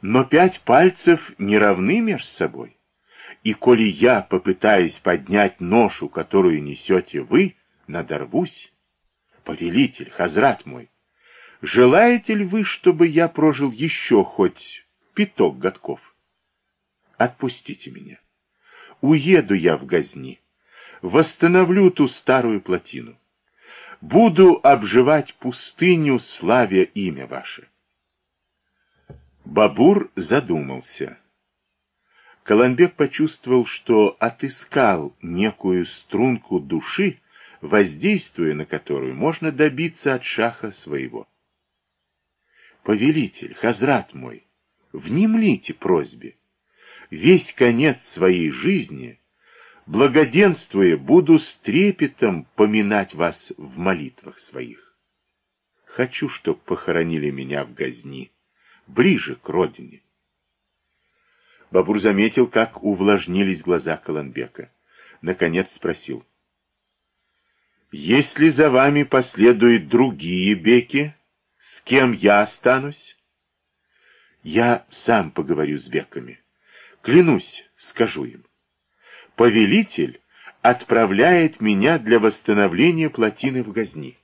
Но пять пальцев не равны между собой. И коли я попытаюсь поднять ношу, которую несете вы, надорвусь. Повелитель, хазрат мой, желаете ли вы, чтобы я прожил еще хоть пяток годков? Отпустите меня. Уеду я в Газни. Восстановлю ту старую плотину. Буду обживать пустыню, славя имя ваше. Бабур задумался. Коломбек почувствовал, что отыскал некую струнку души, воздействуя на которую можно добиться от шаха своего. «Повелитель, хазрат мой, внемлите просьбе. Весь конец своей жизни, благоденствуя, буду с трепетом поминать вас в молитвах своих. Хочу, чтоб похоронили меня в Газни, ближе к родине». Бабур заметил, как увлажнились глаза Колонбека. Наконец спросил. Если за вами последуют другие беки, с кем я останусь? Я сам поговорю с беками. Клянусь, скажу им. Повелитель отправляет меня для восстановления плотины в Газни.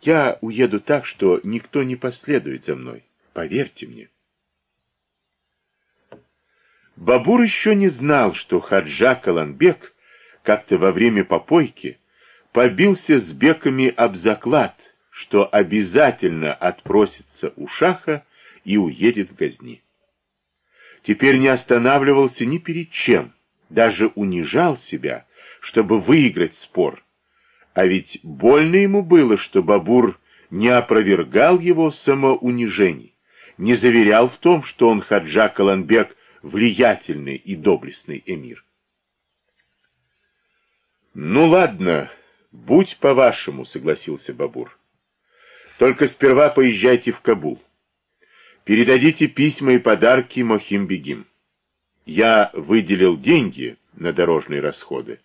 Я уеду так, что никто не последует за мной. Поверьте мне. Бабур еще не знал, что Хаджа Каланбек как-то во время попойки побился с беками об заклад, что обязательно отпросится у шаха и уедет в Газни. Теперь не останавливался ни перед чем, даже унижал себя, чтобы выиграть спор. А ведь больно ему было, что Бабур не опровергал его самоунижений, не заверял в том, что он Хаджа Каланбек влиятельный и доблестный эмир. «Ну ладно», «Будь по-вашему», — согласился Бабур. «Только сперва поезжайте в Кабул. Передадите письма и подарки Мохим-Бегим. Я выделил деньги на дорожные расходы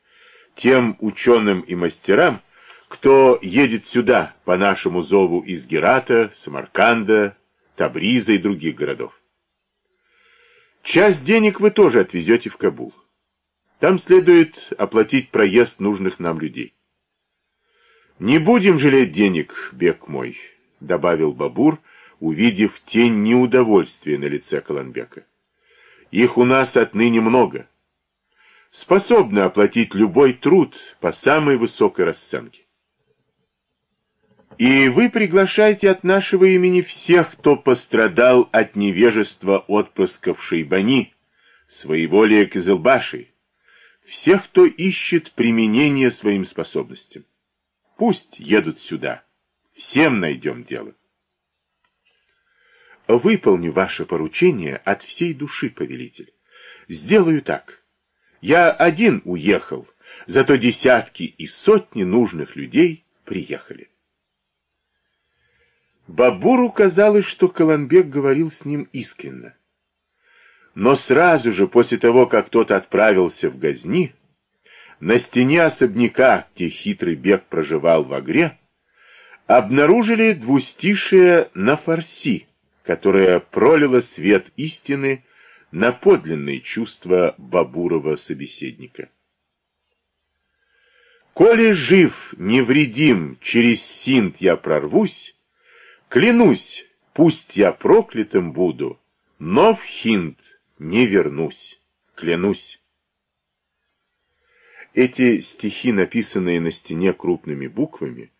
тем ученым и мастерам, кто едет сюда по нашему зову из Герата, Самарканда, Табриза и других городов. Часть денег вы тоже отвезете в Кабул. Там следует оплатить проезд нужных нам людей. «Не будем жалеть денег, бег мой», — добавил Бабур, увидев тень неудовольствия на лице Колонбека. «Их у нас отныне много. Способны оплатить любой труд по самой высокой расценке. И вы приглашаете от нашего имени всех, кто пострадал от невежества отпрысков Шейбани, своеволия Кизылбаши, всех, кто ищет применение своим способностям. Пусть едут сюда. Всем найдем дело. Выполню ваше поручение от всей души, повелитель. Сделаю так. Я один уехал, зато десятки и сотни нужных людей приехали. Бабуру казалось, что Каланбек говорил с ним искренно. Но сразу же после того, как тот отправился в Газни, на стене особняка, где хитрый бег проживал в Агре, обнаружили двустишие на фарси, которое пролило свет истины на подлинные чувства Бабурова собеседника. «Коли жив, невредим, через синт я прорвусь, клянусь, пусть я проклятым буду, но в хинт не вернусь, клянусь». Эти стихи, написанные на стене крупными буквами,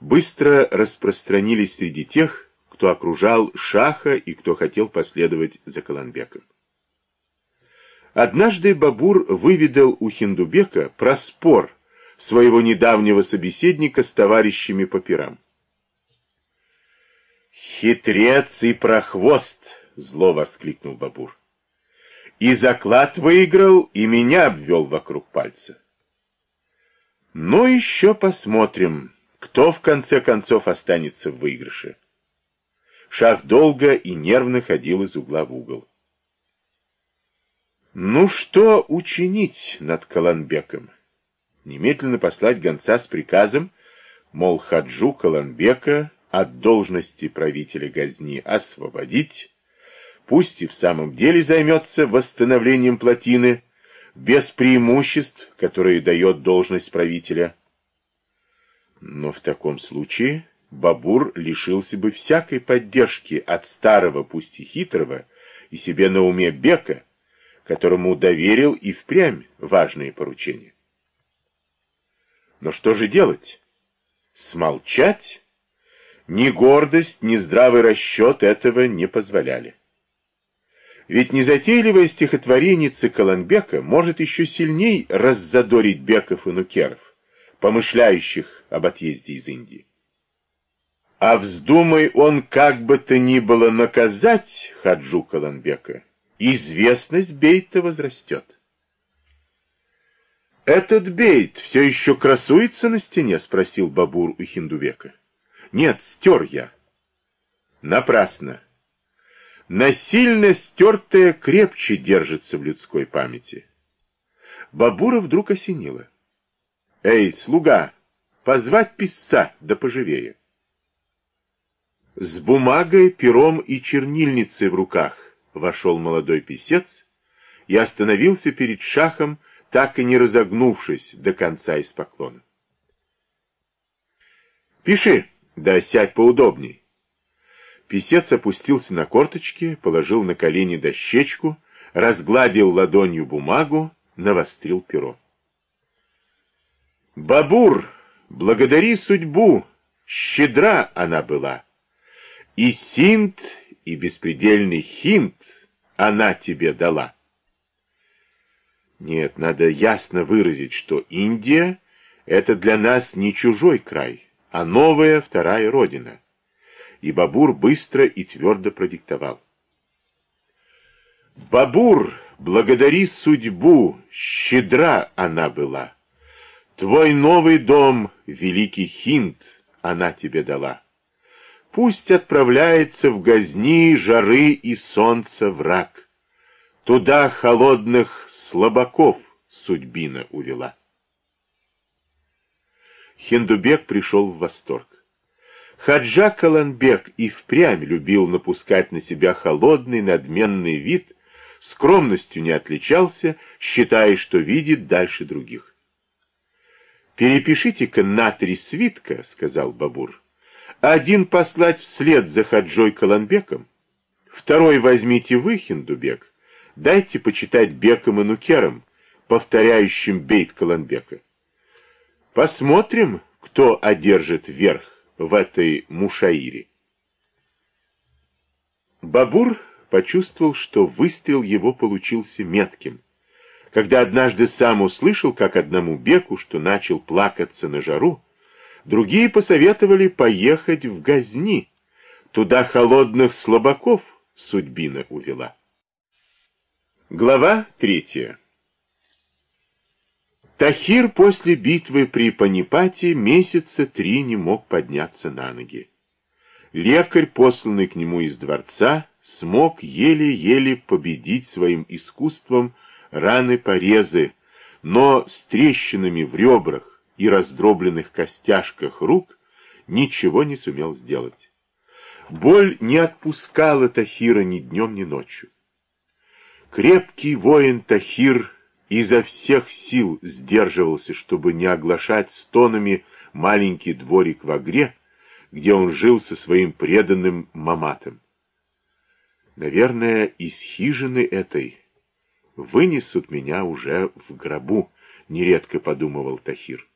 быстро распространились среди тех, кто окружал Шаха и кто хотел последовать за Каланбеком. Однажды Бабур выведал у Хиндубека про спор своего недавнего собеседника с товарищами по пирам. «Хитрец и прохвост!» — зло воскликнул Бабур. «И заклад выиграл, и меня обвел вокруг пальца. Ну, еще посмотрим, кто в конце концов останется в выигрыше. Шах долго и нервно ходил из угла в угол. Ну что учинить над Каланбеком? Немедленно послать гонца с приказом, мол, Хаджу Каланбека от должности правителя Газни освободить, пусть и в самом деле займется восстановлением плотины, без преимуществ, которые дает должность правителя. Но в таком случае Бабур лишился бы всякой поддержки от старого, пусть и хитрого, и себе на уме Бека, которому доверил и впрямь важные поручения. Но что же делать? Смолчать? Ни гордость, ни здравый расчет этого не позволяли. Ведь незатейливое стихотворение Цикаланбека может еще сильней раззадорить беков и нукеров, помышляющих об отъезде из Индии. А вздумай он как бы то ни было наказать Хаджу Каланбека, известность Бейта возрастет. «Этот Бейт все еще красуется на стене?» — спросил Бабур у Хиндувека. «Нет, стер я». «Напрасно. Насильно стертое крепче держится в людской памяти». Бабура вдруг осенило. «Эй, слуга, позвать писца, да поживее». С бумагой, пером и чернильницей в руках вошел молодой писец и остановился перед шахом, так и не разогнувшись до конца из поклона. «Пиши, да сядь поудобней». Писец опустился на корточки, положил на колени дощечку, разгладил ладонью бумагу, навострил перо. «Бабур, благодари судьбу, щедра она была, и синт, и беспредельный хинт она тебе дала». Нет, надо ясно выразить, что Индия — это для нас не чужой край, а новая вторая родина. И Бабур быстро и твердо продиктовал. Бабур, благодари судьбу, щедра она была. Твой новый дом, великий Хинд, она тебе дала. Пусть отправляется в газни жары и солнца враг. Туда холодных слабаков судьбина увела. Хиндубек пришел в восторг. Хаджа Каланбек и впрямь любил напускать на себя холодный, надменный вид, скромностью не отличался, считая, что видит дальше других. «Перепишите-ка на три свитка», — сказал Бабур. «Один послать вслед за Хаджой Каланбеком, второй возьмите вы, Хиндубек, Дайте почитать Беком и Нукером, повторяющим бейт Каланбека. Посмотрим, кто одержит верх в этой мушаире. Бабур почувствовал, что выстрел его получился метким. Когда однажды сам услышал, как одному Беку, что начал плакаться на жару, другие посоветовали поехать в Газни. Туда холодных слабаков судьбина увела. Глава третья. Тахир после битвы при Панипате месяца три не мог подняться на ноги. Лекарь, посланный к нему из дворца, смог еле-еле победить своим искусством раны-порезы, но с трещинами в ребрах и раздробленных костяшках рук ничего не сумел сделать. Боль не отпускала Тахира ни днем, ни ночью. Крепкий воин Тахир изо всех сил сдерживался, чтобы не оглашать стонами маленький дворик в Агре, где он жил со своим преданным Маматом. Наверное, из хижины этой вынесут меня уже в гробу, нередко подумывал Тахир.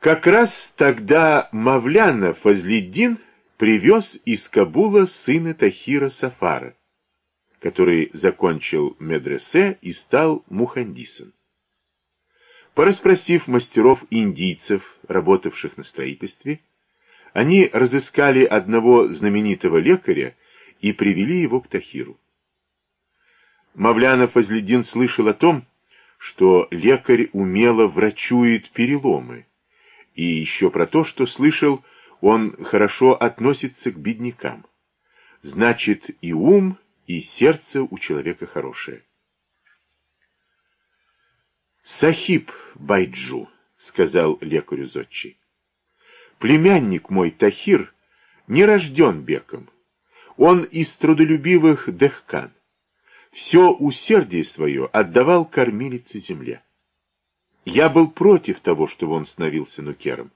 Как раз тогда Мавляна Фазлиддин привез из Кабула сына Тахира Сафара, который закончил медресе и стал мухандисом. Пораспросив мастеров-индийцев, работавших на строительстве, они разыскали одного знаменитого лекаря и привели его к Тахиру. Мавлянов Азледин слышал о том, что лекарь умело врачует переломы, и еще про то, что слышал, он хорошо относится к беднякам. Значит, и ум, и сердце у человека хорошее. «Сахиб Байджу», — сказал лекарю Зодчий, — «племянник мой Тахир не рожден беком. Он из трудолюбивых дехкан. Все усердие свое отдавал кормилице земле. Я был против того, чтобы он становился нукером.